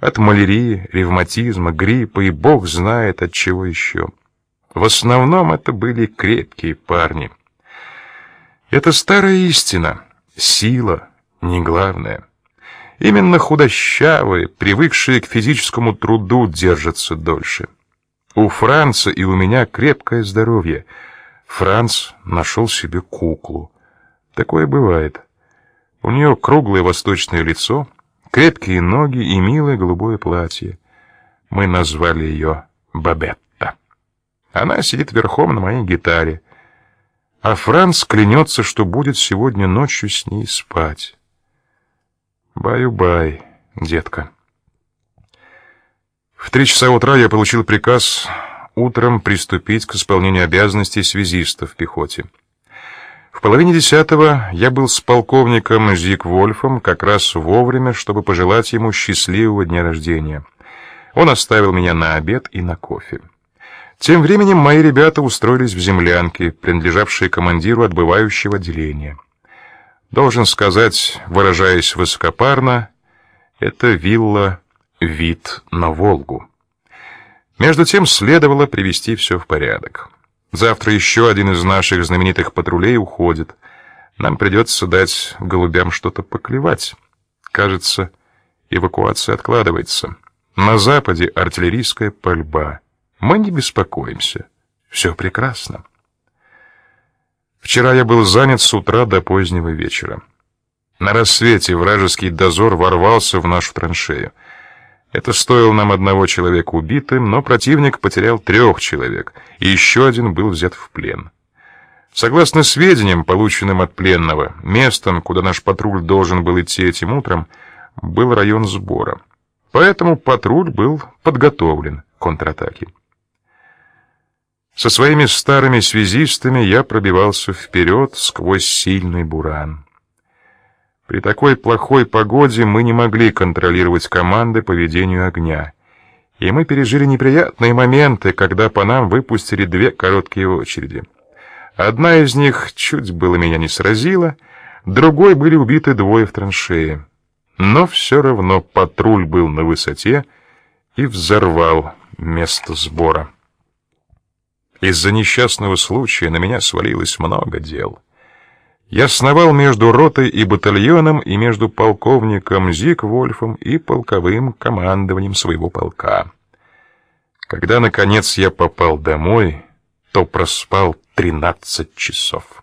От малярии, ревматизма, гриппа и бог знает от чего еще. В основном это были крепкие парни. Это старая истина. Сила не главное. Именно худощавые, привыкшие к физическому труду, держатся дольше. У Франца и у меня крепкое здоровье. Франц нашел себе куклу. Такое бывает. У нее круглое восточное лицо, крепкие ноги и милое голубое платье. Мы назвали ее Бабетта. Она сидит верхом на моей гитаре, а Франц клянется, что будет сегодня ночью с ней спать. Баю-бай, детка. В три часа утра я получил приказ утром приступить к исполнению обязанностей связиста в пехоте. В половине десятого я был с полковником Зигвольфом как раз вовремя, чтобы пожелать ему счастливого дня рождения. Он оставил меня на обед и на кофе. Тем временем мои ребята устроились в землянке, принадлежавшей командиру отбывающего отделения. Должен сказать, выражаясь высокопарно, это вилла вид на Волгу. Между тем следовало привести все в порядок. Завтра еще один из наших знаменитых патрулей уходит. Нам придется дать голубям что-то поклевать. Кажется, эвакуация откладывается. На западе артиллерийская пальба. Мы не беспокоимся. Все прекрасно. Вчера я был занят с утра до позднего вечера. На рассвете вражеский дозор ворвался в нашу траншею. Это стоило нам одного человека убитым, но противник потерял трех человек, и еще один был взят в плен. Согласно сведениям, полученным от пленного, местом, куда наш патруль должен был идти этим утром, был район сбора. Поэтому патруль был подготовлен к контратаке. Со своими старыми связистами я пробивался вперед сквозь сильный буран. При такой плохой погоде мы не могли контролировать команды по ведению огня, и мы пережили неприятные моменты, когда по нам выпустили две короткие очереди. Одна из них чуть было меня не сразила, другой были убиты двое в траншее. Но все равно патруль был на высоте и взорвал место сбора. Из-за несчастного случая на меня свалилось много дел. Я сновал между ротой и батальоном и между полковником Зигвольфом и полковым командованием своего полка. Когда наконец я попал домой, то проспал тринадцать часов.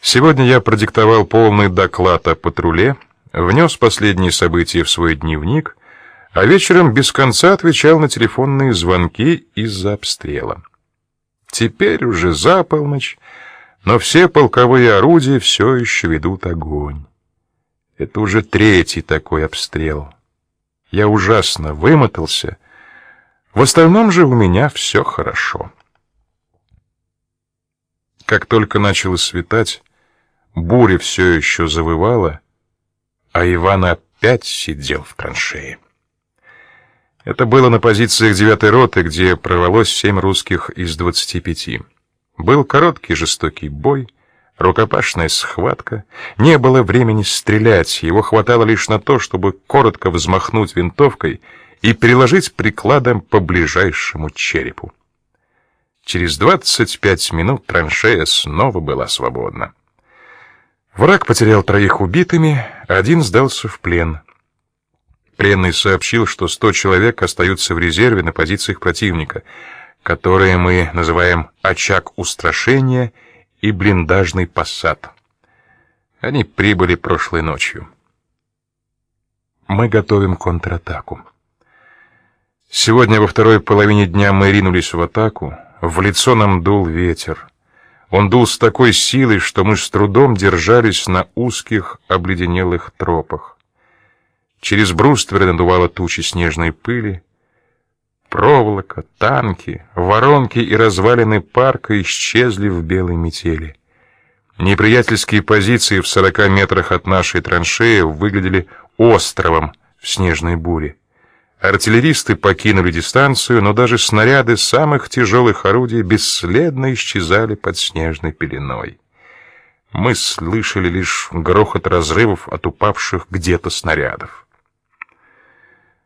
Сегодня я продиктовал полный доклад о патруле, внес последние события в свой дневник а вечером без конца отвечал на телефонные звонки из-за обстрела. Теперь уже за полночь, но все полковые орудия все еще ведут огонь. Это уже третий такой обстрел. Я ужасно вымотался. В остальном же у меня все хорошо. Как только начало светать, буря все еще завывала, а Иван опять сидел в траншее. Это было на позициях девятой роты, где прорвалось семь русских из двадцати пяти. Был короткий жестокий бой, рукопашная схватка. Не было времени стрелять, его хватало лишь на то, чтобы коротко взмахнуть винтовкой и приложить прикладом по ближайшему черепу. Через двадцать пять минут траншея снова была свободна. Враг потерял троих убитыми, один сдался в плен. Пленный сообщил, что сто человек остаются в резерве на позициях противника, которые мы называем очаг устрашения и блиндажный посад. Они прибыли прошлой ночью. Мы готовим контратаку. Сегодня во второй половине дня мы ринулись в атаку. В лицо нам дул ветер. Он дул с такой силой, что мы с трудом держались на узких обледенелых тропах. Через брустверы надувало тучи снежной пыли. Проволока, танки, воронки и развалины парка исчезли в белой метели. Неприятельские позиции в сорока метрах от нашей траншеи выглядели островом в снежной буре. Артиллеристы покинули дистанцию, но даже снаряды самых тяжелых орудий бесследно исчезали под снежной пеленой. Мы слышали лишь грохот разрывов от упавших где-то снарядов.